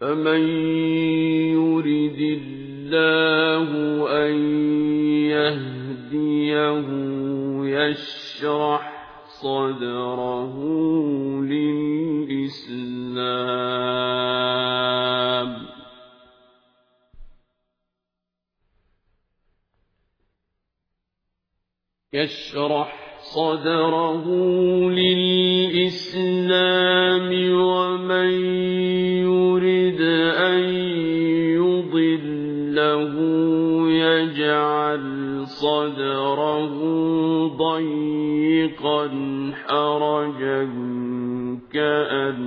فَمَن يُرِدِ اللَّهُ أَن يَهْدِيَهُ يَشْرَحْ صَدْرَهُ لِلْإِسْلَامِ وَمَن يُضِلَّهُ يَجْعَلْ صَدْرَهُ ضَيِّقًا حَرَجًا كَأَنَّمَا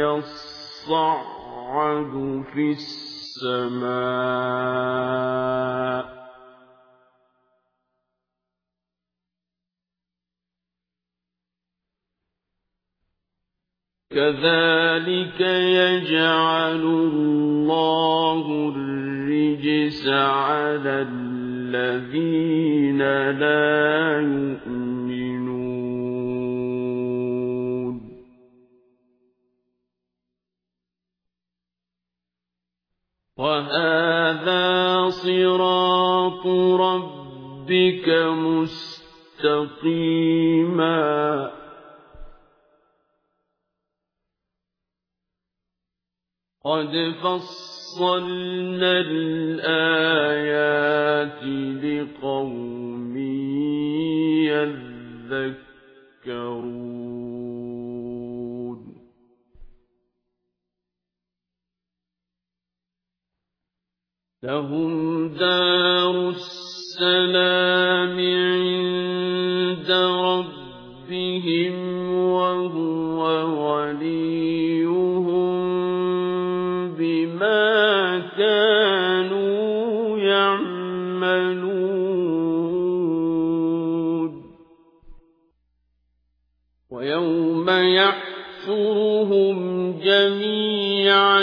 يَصَّعَّدُ فِي السَّمَاءِ ۚ. كَذَٰلِكَ يَجْعَلُ اللَّهُ الرِّجْسَ عَلَى الَّذِينَ لَا يُؤْمِنُونَ. وَهَٰذَا صِرَاطُ رَبِّكَ مُسْتَقِيمًا ۗ. قَدْ فَصَّلْنَا الْآيَاتِ لِقَوْمٍ يَذَّكَّرُونَ. لَهُمْ دَارُ السَّلَامِ عِندَ رَبِّهِمْ وَهُوَ وَلِيُّهُم جَمِيعًا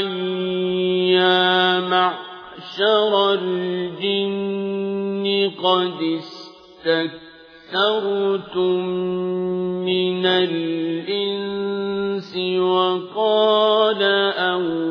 يَا مَعْشَرَ الْجِنِّ قَدِ اسْتَكْثَرْتُم مِّنَ الْإِنسِ وَقَالَ أَوْلِيَاؤُهُم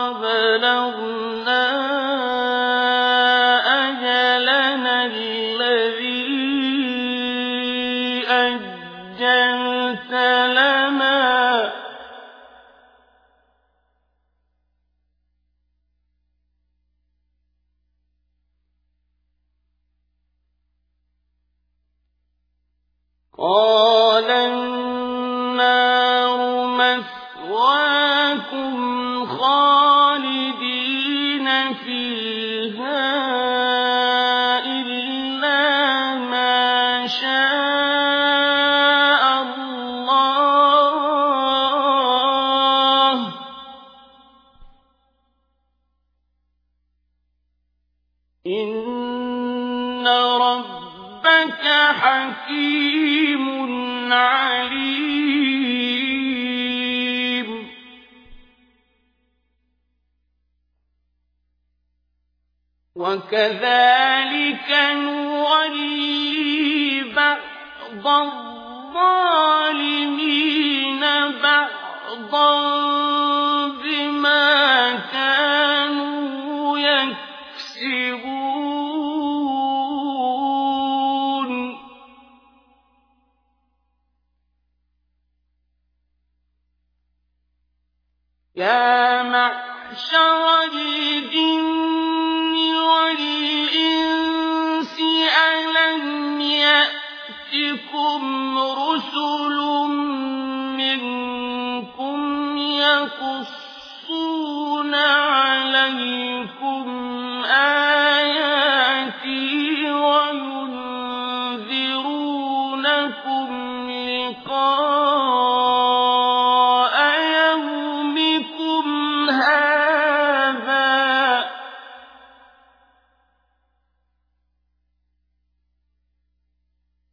قَالَ النَّارُ مَثْوَاكُمْ خَالِدِينَ فِيهَا إِلَّا مَا شَاءَ اللَّهُ ۗ. إِنَّ رَبَّكَ حَكِيمٌ عَلِيمٌ. وَكَذَٰلِكَ نُوَلِّي بَعْضَ الظَّالِمِينَ بَعْضًا يَا مَعْشَرَ الْجِنِّ وَالْإِنسِ أَلَمْ يَأْتِكُمْ رُسُلٌ مِّنكُمْ يَقُصُّونَ عَلَيْكُمْ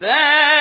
كافرين